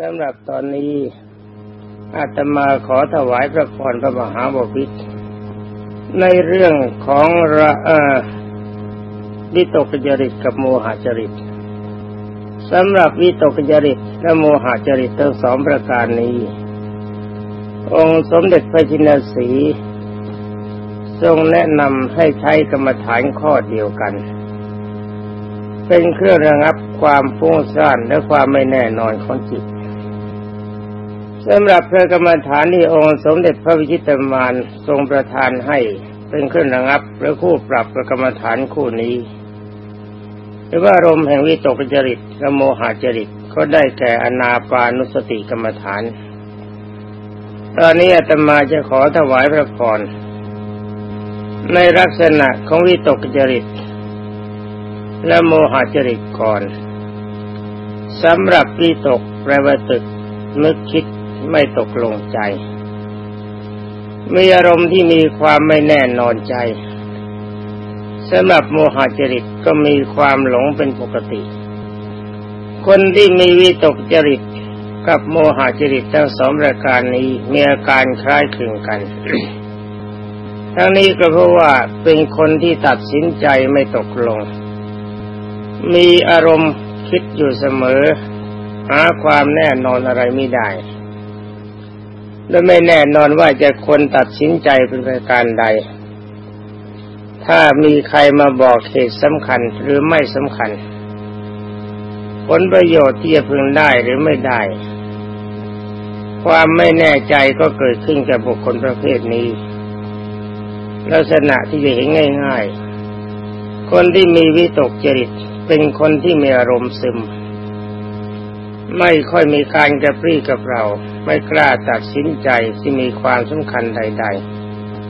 สำหรับตอนนี้อาตมาขอถวายพระพรพระมหาบพิตรในเรื่องของระวิตกจริตกับโมหจริตสำหรับวิตกจริตและโมหจริตทั้งสองประการนี้ องค์สมเด็จพระจินสี ทรงแนะนำให้ใช้กรรมฐานข้อเดียวกัน เป็นเครื่องระงับความฟุ้งซ่านและความไม่แน่นอนของจิต สำหรับพระกรรมฐานที่องค์สมเด็จพระวิชิตมารทรงประทานให้เป็นเครื่องระงับและคู่ปรับพระกรรมฐานคู่นี้หรือว่ารมแห่งวิตกจริตและโมหจริตก็ได้แก่อนาปานุสติกรรมฐาน ตอนนี้อาตมาจะขอถวายพระพรในลักษณะของวิตกจริต และโมหจริตก่อนสำหรับวิตกแปลว่าตึกนึกคิด ไม่ตกลงใจ มีอารมณ์ที่มีความไม่แน่นอนใจสำหรับโมหจริตก็มีความหลงเป็นปกติ คนที่มีวิตกจริตกับโมหจริตทั้งสองรายการนี้มีอาการคล้ายคลึงกัน ทั้งนี้ก็เพราะว่าเป็นคนที่ตัดสินใจไม่ตกลง มีอารมณ์คิดอยู่เสมอ หาความแน่นอนอะไรไม่ได้ และไม่แน่นอนว่าจะคนตัดสินใจเป็นประการใด ถ้ามีใครมาบอกเหตุสำคัญหรือไม่สำคัญ ผลประโยชน์ที่จะพึงได้หรือไม่ได้ ความไม่แน่ใจก็เกิดขึ้นกับบุคคลประเภทนี้ ลักษณะที่จะเห็นง่าย ๆ คนที่มีวิตกจริตเป็นคนที่มีอารมณ์ซึม ไม่ค่อยมีการกระปรี้กับเรา ไม่กล้าตัดสินใจที่มีความสำคัญใด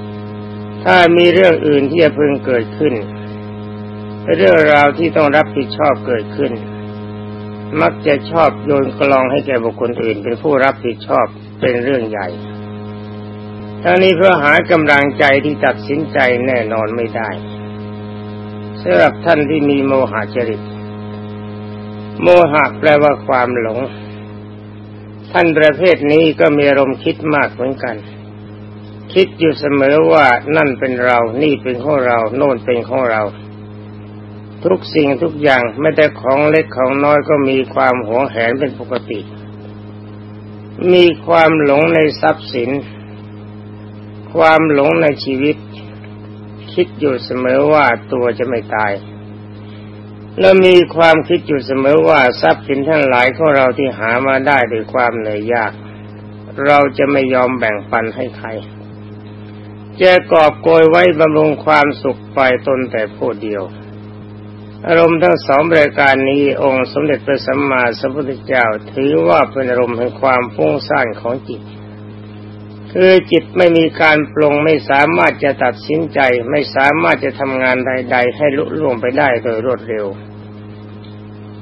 ๆ ถ้ามีเรื่องอื่นที่จะพึงเกิดขึ้น เรื่องราวที่ต้องรับผิดชอบเกิดขึ้น มักจะชอบโยนกลองให้แก่บุคคลอื่น เป็นผู้รับผิดชอบเป็นเรื่องใหญ่ทั้งนี้เพื่อหากำลังใจที่ตัดสินใจแน่นอนไม่ได้สำหรับท่านที่มีโมหะจริต โมหะแปลว่าความหลง ท่านประเภทนี้ก็มีอารมณ์คิดมากเหมือนกัน คิดอยู่เสมอว่านั่นเป็นเรา นี่เป็นของเรา โน่นเป็นของเรา ทุกสิ่งทุกอย่างไม่แต่ของเล็กของน้อยก็มีความหวงแหนเป็นปกติ มีความหลงในทรัพย์สิน ความหลงในชีวิต คิดอยู่เสมอว่าตัวจะไม่ตาย และมีความคิดอยู่เสมอว่าทรัพย์สินทั้งหลายของเราที่หามาได้ด้วยความเหนื่อยยาก เราจะไม่ยอมแบ่งปันให้ใครจะกอบโกยไว้บำรุงความสุขไปตนแต่ผู้เดียว อารมณ์ทั้งสองรายการนี้องค์สมเด็จพระสัมมาสัมพุทธเจ้าถือว่าเป็นอารมณ์แห่งความฟุ้งซ่านของจิต คือจิตไม่มีการปรงไม่สามารถจะตัดสินใจ ไม่สามารถจะทำงานใด ๆ ให้ลุล่วงไปได้โดยรวดเร็ว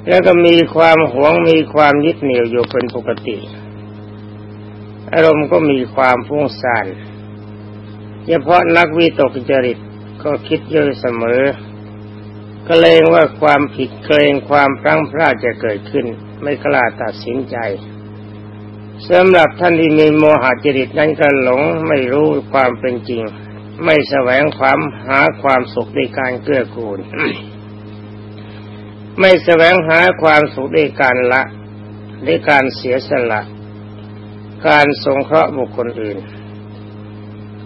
แล้วก็มีความหวงมีความยึดเหนี่ยวอยู่เป็นปกติ อารมณ์ก็มีความฟุ้งซ่านเฉพาะนักวิตกจริตก็คิดเยอะเสมอก็เลงว่าความผิดเกรงความพลั้งพลาดจะเกิดขึ้น ไม่กล้าตัดสินใจ สำหรับท่านที่มีโมหะจริตนั้นก็หลงไม่รู้ความเป็นจริง ไม่แสวงความหาความสุขในการเกื้อกูล ไม่แสวงหาความสุขด้วยการละด้วยการเสียสละ การสงเคราะห์บุคคลอื่น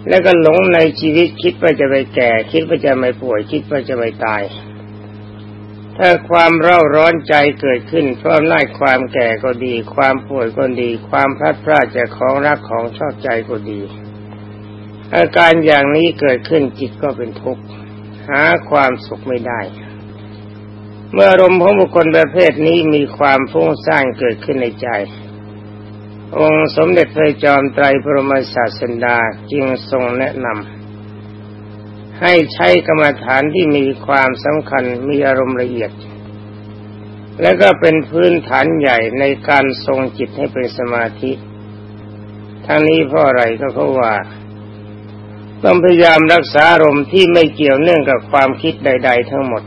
แล้วก็หลงในชีวิตคิดว่าจะไปแก่ คิดว่าจะไม่ป่วย คิดว่าจะไม่ตาย ถ้าความเร่าร้อนใจเกิดขึ้นเพราะน่าความแก่ก็ดี ความป่วยก็ดี ความพลัดพรากจากของรักของชอบใจก็ดี อาการอย่างนี้เกิดขึ้นจิตก็เป็นทุกข์หาความสุขไม่ได้ เมื่อรมของบุคคลประเภทนี้มีความฟุ้งซ่านเกิดขึ้นในใจ องค์สมเด็จพระจอมไตรปรมศาสดาจึงทรงแนะนำ ให้ใช้กรรมฐานที่มีความสำคัญมีอารมณ์ละเอียด และก็เป็นพื้นฐานใหญ่ในการทรงจิตให้เป็นสมาธิทั้งนี้เพราะอะไรก็เพราะว่า ต้องพยายามรักษาอารมณ์ที่ไม่เกี่ยวเนื่องกับความคิดใด ๆ ทั้งหมด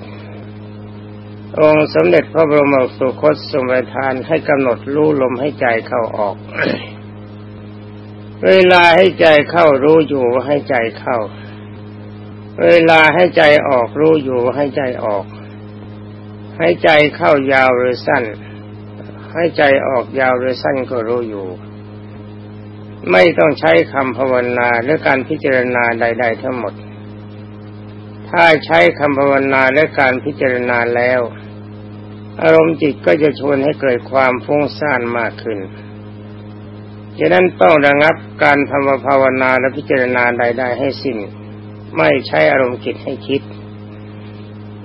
องค์สมเด็จพระบรมสุคตสมัยทานให้กำหนดรู้ลมให้ใจเข้าออก เวลาให้ใจเข้ารู้อยู่ให้ใจเข้า เวลาให้ใจออกรู้อยู่ให้ใจออก ให้ใจเข้ายาวหรือสั้น ให้ใจออกยาวหรือสั้นก็รู้อยู่ ไม่ต้องใช้คำภาวนาหรือการพิจารณาใด ๆ ทั้งหมด ถ้าใช้คำภาวนาและการพิจารณาแล้ว อารมณ์จิตก็จะชวนให้เกิดความฟุ้งซ่านมากขึ้นฉะนั้นต้องระงับการทำภาวนาและพิจารณาใด ๆ ให้สิ้น ไม่ใช้อารมณ์จิตให้คิด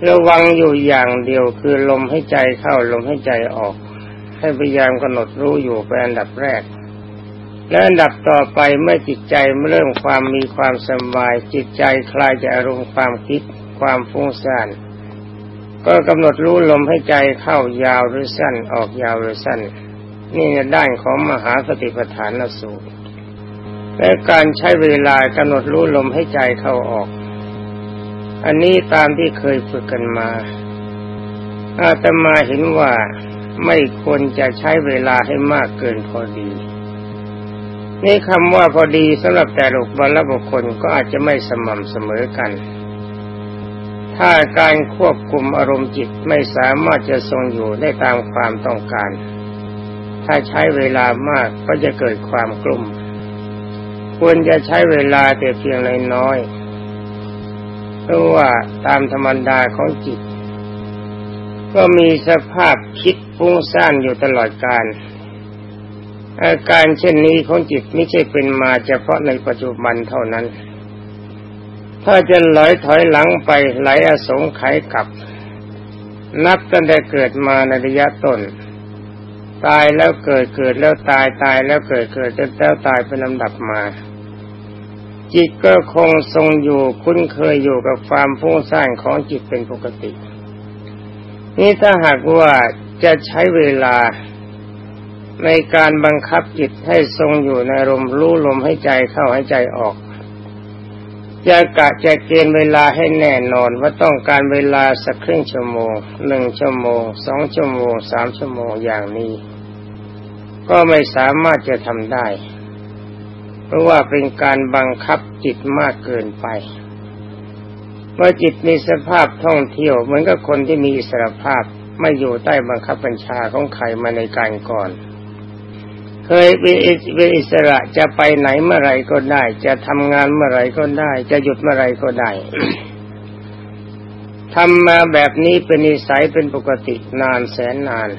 ระวังอยู่อย่างเดียวคือลมให้ใจเข้าลมให้ใจออก ให้พยายามกำหนดรู้อยู่เป็นอันดับแรก และอันดับต่อไปเมื่อจิตใจเริ่มความมีความสบาย จิตใจคลายจากอารมณ์ความคิด ความฟุ้งซ่านก็กำหนดรู้ลมให้ใจเข้ายาวหรือสั้นออกยาวหรือสั้น นี่ในด้านของมหาสติปัฏฐานสูตร และการใช้เวลากำหนดรู้ลมให้ใจเข้าออก อันนี้ตามที่เคยฝึกกันมา อาตมาเห็นว่าไม่ควรจะใช้เวลาให้มากเกินพอดี นี่คำว่าพอดีสำหรับแต่ละบุคคลก็อาจจะไม่สม่ำเสมอกัน ถ้าการควบคุมอารมณ์จิตไม่สามารถจะทรงอยู่ได้ตามความต้องการ ถ้าใช้เวลามากก็จะเกิดความกลุ่ม ควรจะใช้เวลาแต่เพียงเล็กน้อยเพราะว่าตามธรรมดาของจิต ก็มีสภาพคิดฟุ้งซ่านอยู่ตลอดการอาการเช่นนี้ของจิตไม่ใช่เป็นมาเฉพาะในปัจจุบันเท่านั้น ถ้าจะลอยถอยหลังไปไหลอสงไขยกลับ นับตั้งแต่เกิดมาในระยะต้น ตายแล้วเกิดเกิดแล้วตายตายแล้วเกิดเกิดแล้วตายเป็นลำดับมา จิตก็คงทรงอยู่คุ้นเคยอยู่กับความพุ่งสร้างของจิตเป็นปกติ นี่ถ้าหากว่าจะใช้เวลาในการบังคับจิตให้ทรงอยู่ในลมรู้ลมให้ใจเข้าให้ใจออก จะกะจะเกณฑ์เวลาให้แน่นอนว่าต้องการเวลาสักครึ่งชั่วโมงหนึ่งชั่วโมงสองชั่วโมงสามชั่วโมงอย่างนี้ ก็ไม่สามารถจะทำได้ เพราะว่าเป็นการบังคับจิตมากเกินไปเมื่อจิตมีสภาพท่องเที่ยวเหมือนกับคนที่มีอิสรภาพไม่อยู่ใต้บังคับบัญชาของใครมาในการก่อน เคยเป็นอิสระจะไปไหนเมื่อไรก็ได้ จะทำงานเมื่อไรก็ได้ จะหยุดเมื่อไรก็ได้ทำมาแบบนี้เป็นนิสัยเป็นปกตินานแสนนาน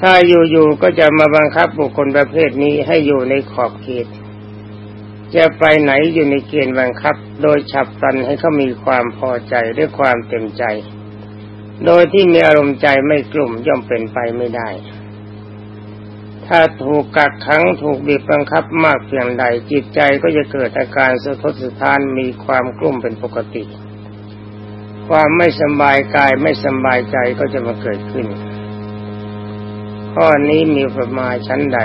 ถ้าอยู่ๆก็จะมาบังคับบุคคลประเภทนี้ให้อยู่ในขอบเขต จะไปไหนอยู่ในเกณฑ์บังคับ โดยฉับพลันให้เขามีความพอใจด้วยความเต็มใจ โดยที่มีอารมณ์ใจไม่กลุ่มย่อมเป็นไปไม่ได้ ถ้าถูกกักขังถูกบีบบังคับมากเพียงใดจิตใจก็จะเกิดอาการสะทกสะท้านมีความกลุ้มเป็นปกติ ความไม่สบายกายไม่สบายใจก็จะมาเกิดขึ้น ข้อนี้มีประมาณชั้นใด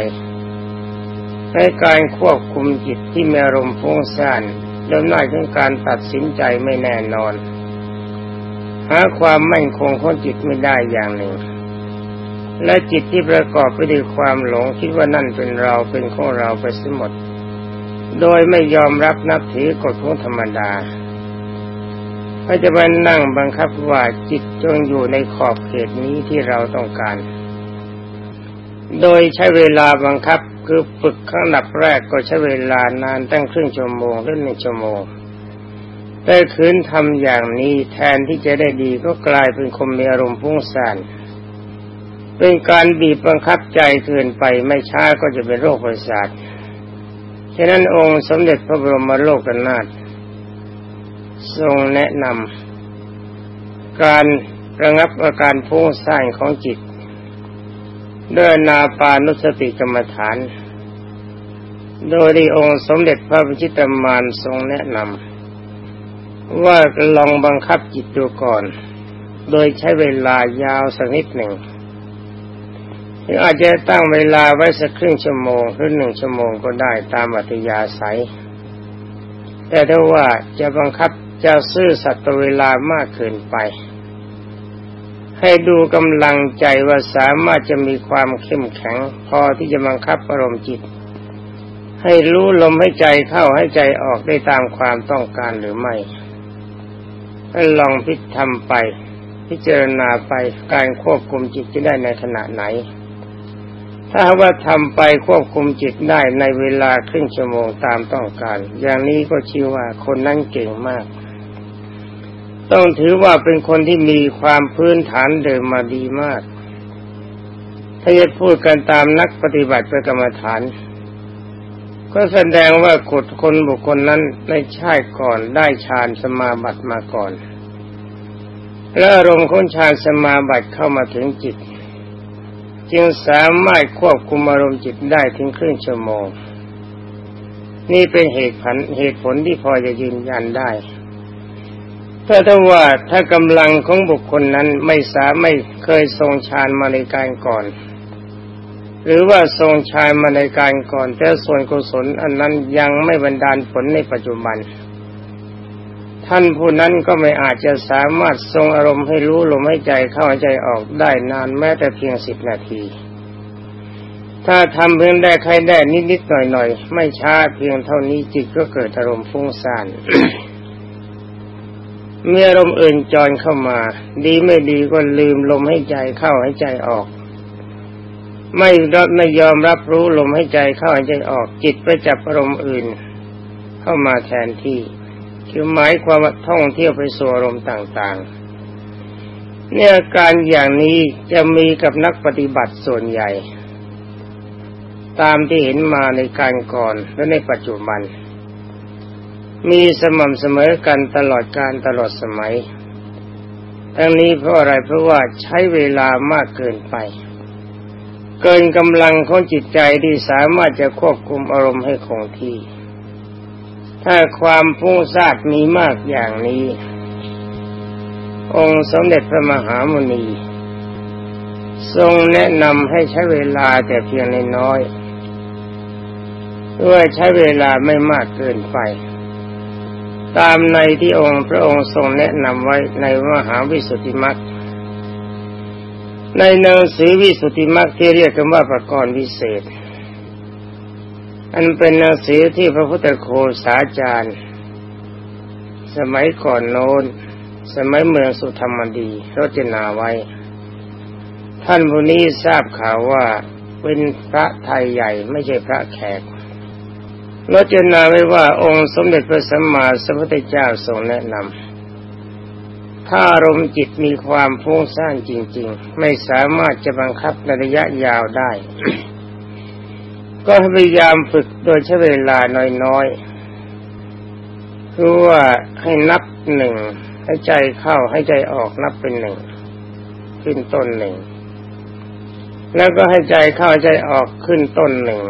ในการควบคุมจิตที่มีอารมณ์ฟุ้งซ่านเริ่มน่าถึงการตัดสินใจไม่แน่นอน หาความมั่นคงของจิตไม่ได้อย่างหนึ่ง และจิตที่ประกอบไปด้วยความหลงคิดว่านั่นเป็นเราเป็นของเราไปสมด โดยไม่ยอมรับนับถือกฎของธรรมดาก็จะมานั่งบังคับว่าจิตจงอยู่ในขอบเขตนี้ที่เราต้องการ โดยใช้เวลาบังคับคือฝึกขั้งดับแรกก็ใช้เวลานานตั้งครึ่งชั่วโมงหรือหนึ่งชั่วโมงแต่คืนทำอย่างนี้แทนที่จะได้ดีก็กลายเป็นคมมีอารมณ์พุ่งซ่าน เป็นการบีบบังคับใจเกินไปไม่ช้าก็จะเป็นโรคประสาทฉะนั้นองค์สมเด็จพระบรมโลกนาถทรงแนะนำการระงับอาการพุ่งสร้างของจิต ด้วยนาปานุสติกรรมฐาน โดยที่องค์สมเด็จพระพิชิตมารทรงแนะนำว่าลองบังคับจิตดูก่อน โดยใช้เวลายาวสักนิดหนึ่ง หรืออาจจะตั้งเวลาไว้สักครึ่งชั่วโมงหรือหนึ่งชั่วโมงก็ได้ตามอัธยาศัย แต่ถ้าว่าจะบังคับจะซื่อสัตว์เวลามากเกินไป ให้ดูกำลังใจว่าสามารถจะมีความเข้มแข็ง พอที่จะบังคับอารมณ์จิต ให้รู้ลมให้ใจเข้าให้ใจออกได้ตามความต้องการหรือไม่ให้ลองพิจทำไป พิจารณาไปการควบคุมจิตจะได้ในขณะไหน ถ้าว่าทำไปควบคุมจิตได้ในเวลาครึ่งชั่วโมงตามต้องการ อย่างนี้ก็ชื่อว่าคนนั้นเก่งมาก ต้องถือว่าเป็นคนที่มีความพื้นฐานเดิมมาดีมาก ถ้าจะพูดกันตามนักปฏิบัติประกรรมฐาน ก็แสดงว่าขุดคนบุคคลนั้นในชาติก่อนได้ฌานสมาบัติมาก่อน และอารมณ์ของฌานสมาบัติเข้ามาถึงจิต จึงสามารถควบคุมอารมณ์จิตได้ถึงครึ่งชั่วโมง นี่เป็นเหตุผลเหตุผลที่พอจะยืนยันได้ถ้าถ้าว่าถ้ากำลังของบุคคลนั้นไม่สาไม่เคยทรงฌานมาในการก่อน หรือว่าทรงฌานมาในการก่อน แต่ส่วนกุศลอันนั้นยังไม่บรรดาลผลในปัจจุบัน ท่านผู้นั้นก็ไม่อาจจะสามารถทรงอารมณ์ให้รู้ลมให้ใจเข้าใจออกได้นานแม้แต่เพียงสิบนาที ถ้าทำเพียงได้ใครได้นิดๆหน่อยๆไม่ช้าเพียงเท่านี้จิตก็เกิดอารมณ์ฟุ้งซ่านเมีอารมณ์อื่นจอนเข้ามา ดีไม่ดีก็ลืมลมให้ใจเข้าให้ใจออก ไม่รับไม่ยอมรับรู้ลมให้ใจเข้าให้ใจออก จิตไปจับอารมณ์อื่น เข้ามาแทนที่ คือหมายความว่าท่องเที่ยวไปสู่อารมณ์ต่างๆ เนี่ยการอย่างนี้จะมีกับนักปฏิบัติส่วนใหญ่ ตามที่เห็นมาในการก่อนและในปัจจุบัน มีสม่ำเสมอกันตลอดการตลอดสมัย ทั้งนี้เพราะอะไรเพราะว่าใช้เวลามากเกินไปเกินกำลังของจิตใจที่สามารถจะควบคุมอารมณ์ให้คงที่ ถ้าความฟุ้งซ่านมีมากอย่างนี้ องค์สมเด็จพระมหามุนี ทรงแนะนำให้ใช้เวลาแต่เพียงน้อยด้วยใช้เวลาไม่มากเกินไป ตามในที่องค์พระองค์ทรงแนะนำไว้ในมหาวิสุทธิมรรคในหนังสือวิสุทธิมรรคที่เรียกกันว่าประกรณ์วิเศษ อันเป็นหนังสือที่พระพุทธโคสาจารย์ สมัยก่อนโน้น สมัยเมืองสุธรรมดีรจนาไว้ ท่านผู้นี้ทราบข่าวว่าเป็นพระไทยใหญ่ไม่ใช่พระแขกรจนาไว้ว่าองค์สมเด็จพระสัมมาสัมพุทธเจ้าทรงแนะนำถ้าอารมณ์จิตมีความฟุ้งซ่านจริง ๆ ไม่สามารถจะบังคับในระยะยาวได้ ก็พยายามฝึกโดยใช้เวลาน้อยๆคือว่าให้นับหนึ่งให้ใจเข้าให้ใจออกนับเป็นหนึ่งขึ้นต้นหนึ่ง แล้วก็ให้ใจเข้าใจออกขึ้นต้นหนึ่ง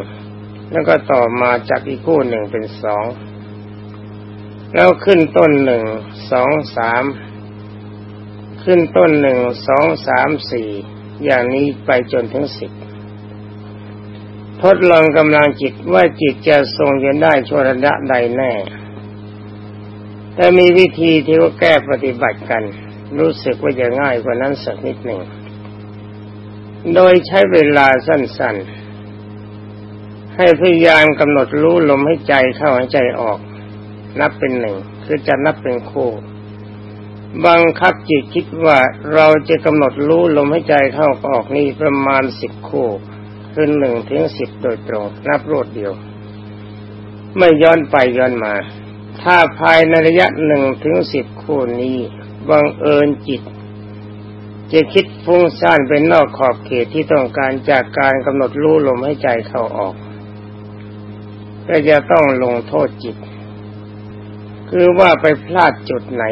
แล้วก็ต่อมาจากอีกคู่หนึ่งเป็นสอง แล้วขึ้นต้นหนึ่งสองสามขึ้นต้นหนึ่งสองสามสี่อย่างนี้ไปจนถึงสิบ ทดลองกำลังจิตว่าจิตจะทรงยันได้ชั่วระยะใดแน่ แต่มีวิธีที่ว่าแก้ปฏิบัติกัน รู้สึกว่าจะง่ายกว่านั้นสักนิดหนึ่ง โดยใช้เวลาสั้นๆ ให้พยายามกำหนดรู้ลมให้ใจเข้าให้ใจออก นับเป็นหนึ่งคือจะนับเป็นคู่บังคับจิตคิดว่าเราจะกำหนดรู้ลมให้ใจเข้าออกนี่ประมาณสิบคู่ คือหนึ่งถึงสิบโดยตรง นับรวดเดียว ไม่ย้อนไปย้อนมา ถ้าภายในระยะหนึ่งถึงสิบคู่นี้บังเอิญจิต จะคิดฟุ้งซ่านเป็นนอกขอบเขตที่ต้องการจากการกำหนดรู้ลมให้ใจเข้าออก ก็จะต้องลงโทษจิต คือว่าไปพลาดจุดไหน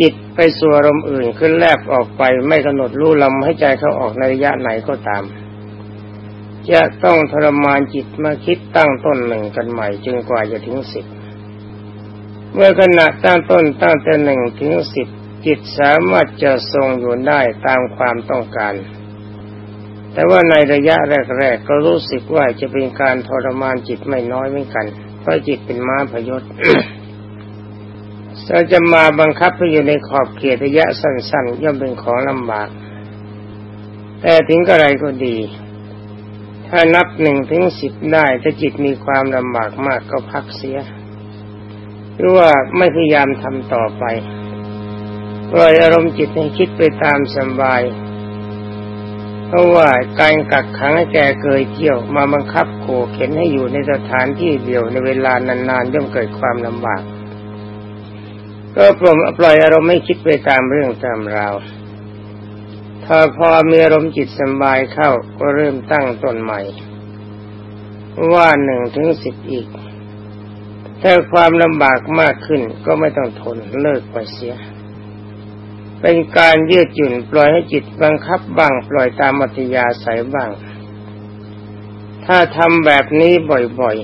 จิตไปสู่อารมณ์อื่นขึ้นแลบออกไปไม่กำหนดรู้ลำให้ใจเขาออกในระยะไหนก็ตาม จะต้องทรมานจิตมาคิดตั้งต้นหนึ่งกันใหม่จนกว่าจะถึงสิบเมื่อขณะตั้งต้นตั้งแต่หนึ่งถึงสิบจิตสามารถจะทรงอยู่ได้ตามความต้องการ แต่ว่าในระยะแรกๆก็รู้สึกว่าจะเป็นการทรมานจิตไม่น้อยเหมือนกัน เพราะจิตเป็นม้าพยศเราจะมาบังคับให้อยู่ในขอบเขตระยะสั้นๆ ย่อมเป็นของลำบาก แต่ถึงกระไรก็ดี ถ้านับหนึ่งถึงสิบได้ถ้าจิตมีความลำบากมากก็พักเสีย หรือว่าไม่พยายามทำต่อไปปล่อยอารมณ์จิตให้คิดไปตามสบาย เพราะว่าการกักขังให้แกเกยเที่ยวมาบังคับโขเข็นให้อยู่ในสถานที่เดียวในเวลานานๆย่อมเกิดความลำบาก ก็ปล่อยปล่อยอารมณ์ให้คิดไปตามเรื่องตามราว ถ้าพอมีอารมณ์จิตสบายเข้าก็เริ่มตั้งต้นใหม่ ว่าหนึ่งถึงสิบอีก ถ้าความลำบากมากขึ้นก็ไม่ต้องทนเลิกไปเสีย เป็นการยืดหยุ่นปล่อยให้จิตบังคับบ้างปล่อยตามมัธยาสายบ้าง ถ้าทำแบบนี้บ่อย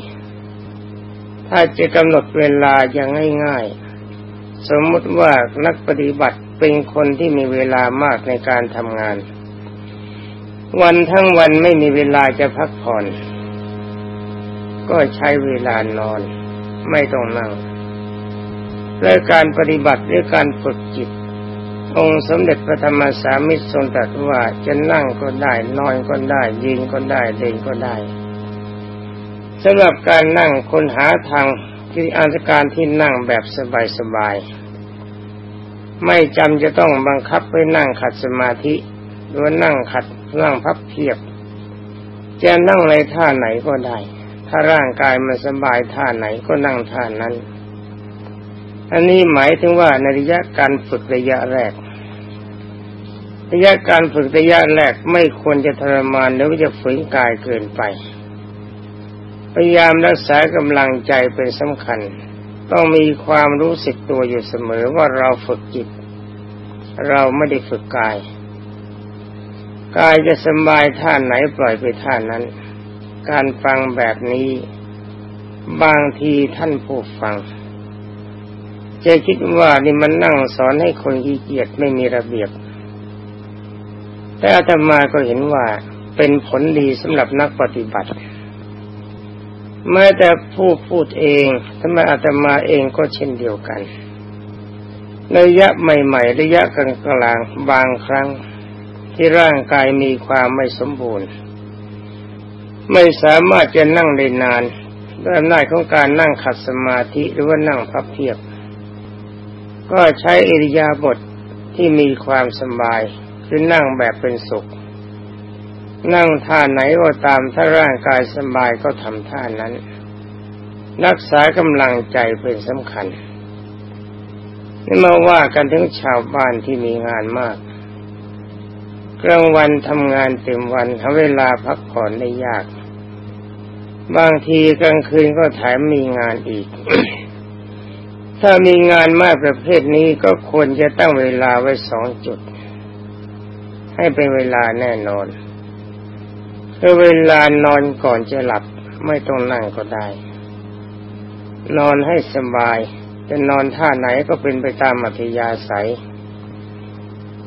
ๆ ถ้าจะกำหนดเวลาอย่างง่ายๆ สมมติว่านักปฏิบัติเป็นคนที่มีเวลามากในการทำงาน วันทั้งวันไม่มีเวลาจะพักผ่อน ก็ใช้เวลานอน ไม่ต้องนั่งและการปฏิบัติด้วยการฝึกจิต องค์สมเด็จพระธรรมสามิตรทรงตรัสว่าจะนั่งก็ได้ นอนก็ได้ ยืนก็ได้เดินก็ได้สำหรับการนั่งคนหาทาง ที่อาการที่นั่งแบบสบายๆ ไม่จำจะต้องบังคับไปนั่งขัดสมาธิหรือนั่งขัดนั่งพับเพียบ จะนั่งในท่าไหนก็ได้ ถ้าร่างกายมันสบายท่าไหนก็นั่งท่านั้น อันนี้หมายถึงว่าในระยะการฝึกระยะแรกระยะการฝึกระยะแรกไม่ควรจะทรมานหรือจะฝืนกายเกินไป พยายามรักษากำลังใจเป็นสำคัญ ต้องมีความรู้สึกตัวอยู่เสมอว่าเราฝึกจิต เราไม่ได้ฝึกกาย กายจะสบายท่าไหนปล่อยไปท่านั้น การฟังแบบนี้ บางทีท่านผู้ฟัง จะคิดว่านี่มันนั่งสอนให้คนขี้เกียจไม่มีระเบียบ แต่อาตมาก็เห็นว่าเป็นผลดีสำหรับนักปฏิบัติ แม้แต่ผู้พูดเองทำไมอาตมาเองก็เช่นเดียวกันระยะใหม่ ๆ ระยะกลางๆบางครั้งที่ร่างกายมีความไม่สมบูรณ์ ไม่สามารถจะนั่งได้นานด้วยอำนาจของการนั่งขัดสมาธิหรือว่านั่งพับเพียบ ก็ใช้อิริยาบถทที่มีความสบายคือนั่งแบบเป็นสุข นั่งท่าไหนก็ตามถ้าร่างกายสบายก็ทำท่านั้น รักษากำลังใจเป็นสำคัญนี่มาว่ากันถึงชาวบ้านที่มีงานมากกลางวันทำงานเต็มวันหาเวลาพักผ่อนได้ยาก บางทีกลางคืนก็แถมมีงานอีก ถ้ามีงานมากประเภทนี้ก็ควรจะตั้งเวลาไว้สองจุด ให้เป็นเวลาแน่นอน เวลานอนก่อนจะหลับไม่ต้องนั่งก็ได้ นอนให้สบายจะนอนท่าไหนก็เป็นไปตามอัธยาศัย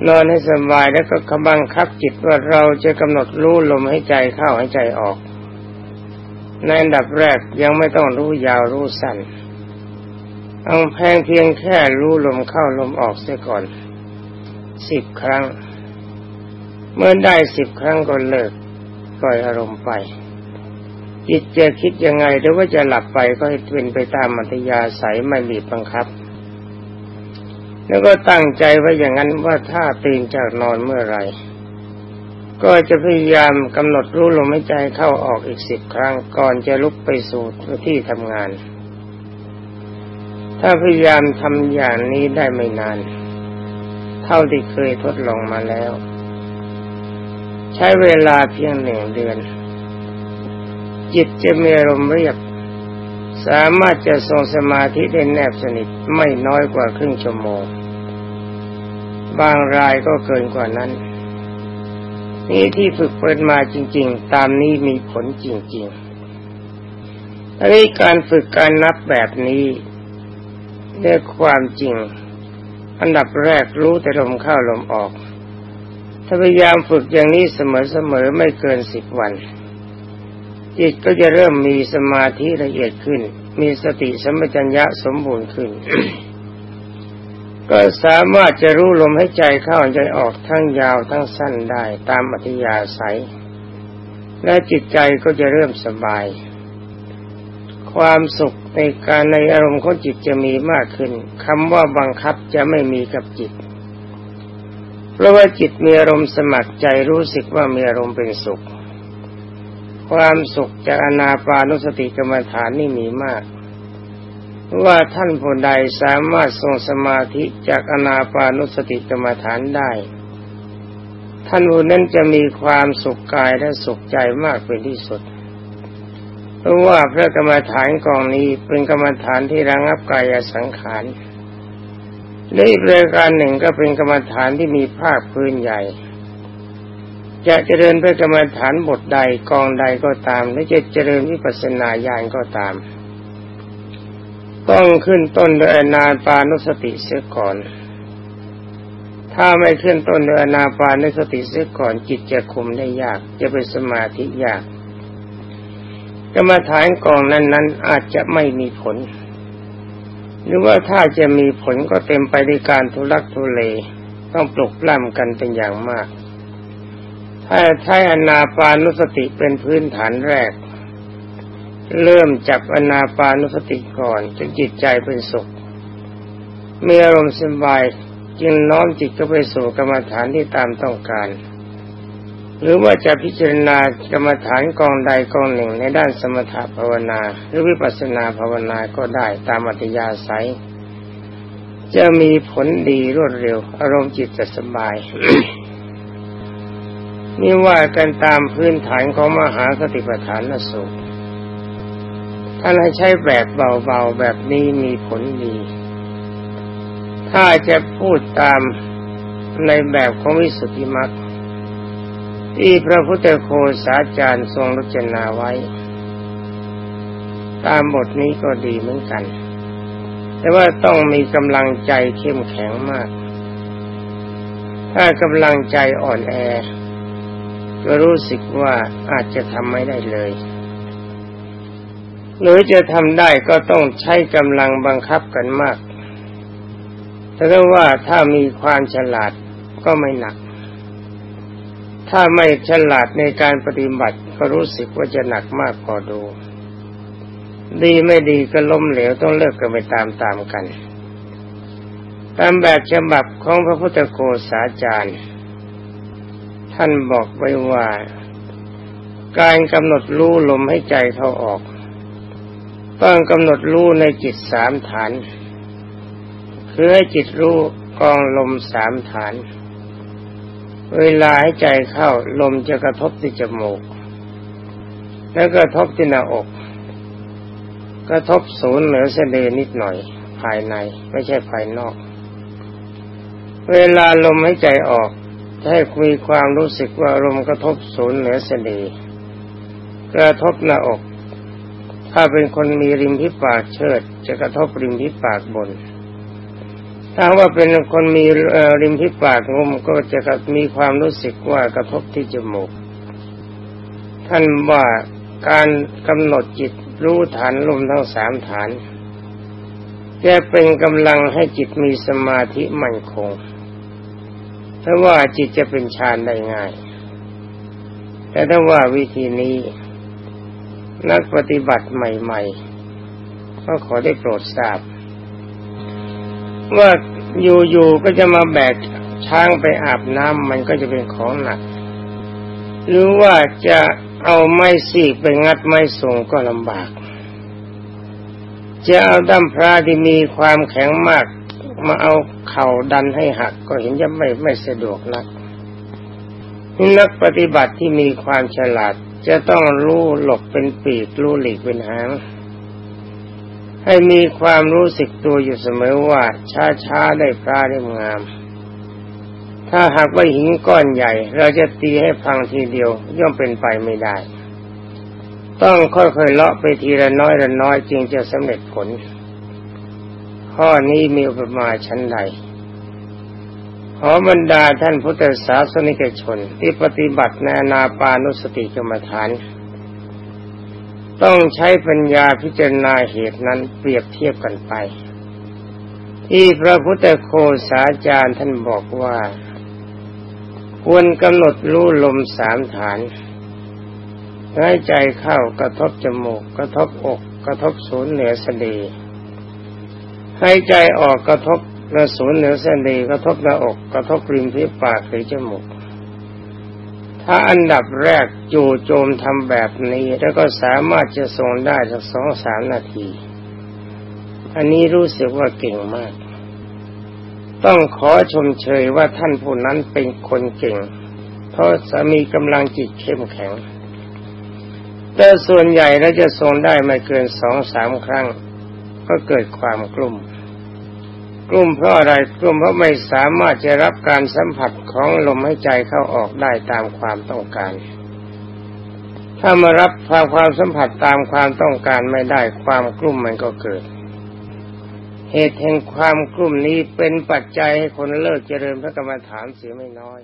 นอนให้สบายแล้วก็กำบังคับจิตว่าเราจะกำหนดรู้ลมให้ใจเข้าให้ใจออก ในอันดับแรกยังไม่ต้องรู้ยาวรู้สั้นเอาแพงเพียงแค่รู้ลมเข้าลมออกเสียก่อนสิบครั้ง เมื่อได้สิบครั้งก็เลิก ปล่อยอารมณ์ไปจิตจะคิดยังไงหรือว่าจะหลับไปก็ให้เป็นไปตามมัธยาสายไม่บีบบังคับ แล้วก็ตั้งใจไว้อย่างนั้นว่าถ้าตื่นจากนอนเมื่อไรก็จะพยายามกำหนดรู้ลมหายใจเข้าออกอีกสิบครั้งก่อนจะลุกไปสู่ที่ทำงาน ถ้าพยายามทำอย่างนี้ได้ไม่นาน เท่าที่เคยทดลองมาแล้ว ใช้เวลาเพียงหนึ่งเดือน จิตจะมีอารมณ์เรียบ สามารถจะทรงสมาธิได้แนบสนิทไม่น้อยกว่าครึ่งชั่วโมง บางรายก็เกินกว่านั้น นี่ที่ฝึกเปิดมาจริง ๆ ตามนี้มีผลจริงๆอันนี้การฝึกการนับแบบนี้ด้วยความจริง อันดับแรกรู้แต่ลมเข้าลมออก ถ้าพยายามฝึกอย่างนี้เสมอๆไม่เกินสิบวัน จิตก็จะเริ่มมีสมาธิละเอียดขึ้น มีสติสัมปชัญญะสมบูรณ์ขึ้น ก็สามารถจะรู้ลมให้ใจเข้าใจออกทั้งยาวทั้งสั้นได้ตามอัธยาศัย และจิตใจก็จะเริ่มสบาย ความสุขในการในอารมณ์ของจิตจะมีมากขึ้นคำว่าบังคับจะไม่มีกับจิต ราะว่าจิตมีอารมณ์สมัครใจรู้สึกว่ามีอารมณ์เป็นสุข ความสุขจากอนาปานุสติกรรมฐานนี่มีมาก ว่าท่านผู้ใดสามารถทรงสมาธิจากอนาปานุสติกรรมฐานได้ ท่านผู้นั้นจะมีความสุขกายและสุขใจมากเป็นที่สุด เพราะว่าพระกรรมฐานกองนี้เป็นกรรมฐานที่ระงับกายสังขาร และอีกรายการหนึ่งก็เป็นกรรมฐานที่มีภาคพื้นใหญ่ จะเจริญเพระกรรมฐานบทใดกองใดก็ตาม และจะเจริญวิปัสสนาญาณก็ตาม ต้องขึ้นต้นด้วยอนาปานุสติเสียก่อน ถ้าไม่ขึ้นต้นด้วยอนาปานุสติเสียก่อนจิตจะคุมได้ยาก จะเป็นสมาธิยาก กรรมฐานกองนั้นนั้นอาจจะไม่มีผล หรือว่าถ้าจะมีผลก็เต็มไปด้วยการทุลักทุเลต้องปลุกปล้ำกันเป็นอย่างมาก ถ้าใช้อนาปานุสติเป็นพื้นฐานแรก เริ่มจับอนาปานุสติก่อนจนจิตใจเป็นสุขมีอารมณ์สบายจึงน้อมจิตก็ไปสู่กรรมฐานที่ตามต้องการ หรือว่าจะพิจารณากรรมฐานกองใดกองหนึ่งในด้านสมถภาวนา หรือวิปัสสนาภาวนาก็ได้ตามอัธยาศัย จะมีผลดีรวดเร็ว อารมณ์จิตจะสบาย นี่ว่ากันตามพื้นฐานของมหาสติปัฏฐานสูตรถ้าเราใช้แบบเบาๆแบบนี้มีผลดี ถ้าจะพูดตามในแบบของวิสุทธิมรรค ที่พระพุทธโคสาจารย์ทรงรจนาไว้ ตามบทนี้ก็ดีเหมือนกัน แต่ว่าต้องมีกำลังใจเข้มแข็งมาก ถ้ากำลังใจอ่อนแอ ก็รู้สึกว่าอาจจะทำไม่ได้เลย หรือจะทำได้ก็ต้องใช้กำลังบังคับกันมากแต่ว่าถ้ามีความฉลาดก็ไม่หนัก ถ้าไม่ฉลาดในการปฏิบัติก็รู้สึกว่าจะหนักมากพอดู ดีไม่ดีก็ล้มเหลวต้องเลิกกันไปตามๆกัน ตามแบบฉบับของพระพุทธโกษาจารย์ ท่านบอกไว้ว่า การกำหนดรู้ลมให้ใจเขาออก ต้องกำหนดรู้ในจิตสามฐาน คือให้จิตรู้กองลมสามฐาน เวลาให้ใจเข้าลมจะกระทบที่จมูก แล้วกระทบที่หน้าอก กระทบศูนย์เหนือเสดือนิดหน่อย ภายในไม่ใช่ภายนอก เวลาลมให้ใจออกให้คุยความรู้สึกว่าลมกระทบศูนย์เหนือเสดือกระทบหน้าอก ถ้าเป็นคนมีริมที่ปากเชิด จะกระทบริมที่ปากบน ถ้าว่าเป็นคนมีริมที่ปากงมก็จะมีความรู้สึกว่ากระทบที่จมูก ท่านว่าการกำหนดจิตรู้ฐานลมทั้งสามฐานจะเป็นกำลังให้จิตมีสมาธิมั่นคงเพราะว่าจิตจะเป็นฌานได้ง่าย แต่ถ้าว่าวิธีนี้ นักปฏิบัติใหม่ ๆ ก็ขอได้โปรดทราบว่า อยู่ๆก็จะมาแบกช้างไปอาบน้ำมันก็จะเป็นของหนัก หรือว่าจะเอาไม้สีไปงัดไม้ส่งก็ลำบาก จะเอาดั้มพระที่มีความแข็งมากมาเอาเข่าดันให้หักก็เห็นจะไม่ไม่สะดวกนักนักปฏิบัติที่มีความฉลาดจะต้องรู้หลบเป็นปีกรู้หลีกเป็นหาง ให้มีความรู้สึกตัวอยู่เสมอว่าช้าๆได้ปลาได้งาม ถ้าหากว่าหินก้อนใหญ่ เราจะตีให้พังทีเดียวย่อมเป็นไปไม่ได้ ต้องค่อยๆเลาะไปทีละน้อยละน้อยจึงจะสำเร็จผล ข้อนี้มีอุปมาชั้นใดขอบรรดาท่านพุทธศาสนิกชนที่ปฏิบัติในนาปานุสติกรรมฐาน ต้องใช้ปัญญาพิจารณาเหตุนั้นเปรียบเทียบกันไป ที่พระพุทธโคสาจารย์ท่านบอกว่า ควรกำหนดรู้ลมสามฐานหายใจเข้ากระทบจมูก กระทบอก กระทบศูนย์เหนือสะดือหายใจออกกระทบกระศูนย์เหนือสะดือกระทบหน้าอก กระทบริมที่ปากหรือจมูก ถ้าอันดับแรกจู่โจมทำแบบนี้ แล้วก็สามารถจะทรงได้สักสองสามนาที อันนี้รู้สึกว่าเก่งมาก ต้องขอชมเชยว่าท่านผู้นั้นเป็นคนเก่ง เพราะสามีกำลังจิตเข้มแข็ง แต่ส่วนใหญ่แล้วจะทรงได้ไม่เกินสองสามครั้ง ก็เกิดความกลุ่ม กลุ้มเพราะอะไรกลุ้มเพราะไม่สามารถจะรับการสัมผัสของลมหายใจเข้าออกได้ตามความต้องการ ถ้ามารับความความสัมผัสตามความต้องการไม่ได้ความกลุ้มมันก็เกิด เหตุแห่งความกลุ้มนี้เป็นปัจจัยให้คนเลิกเจริญพระกรรมฐานเสียไม่น้อย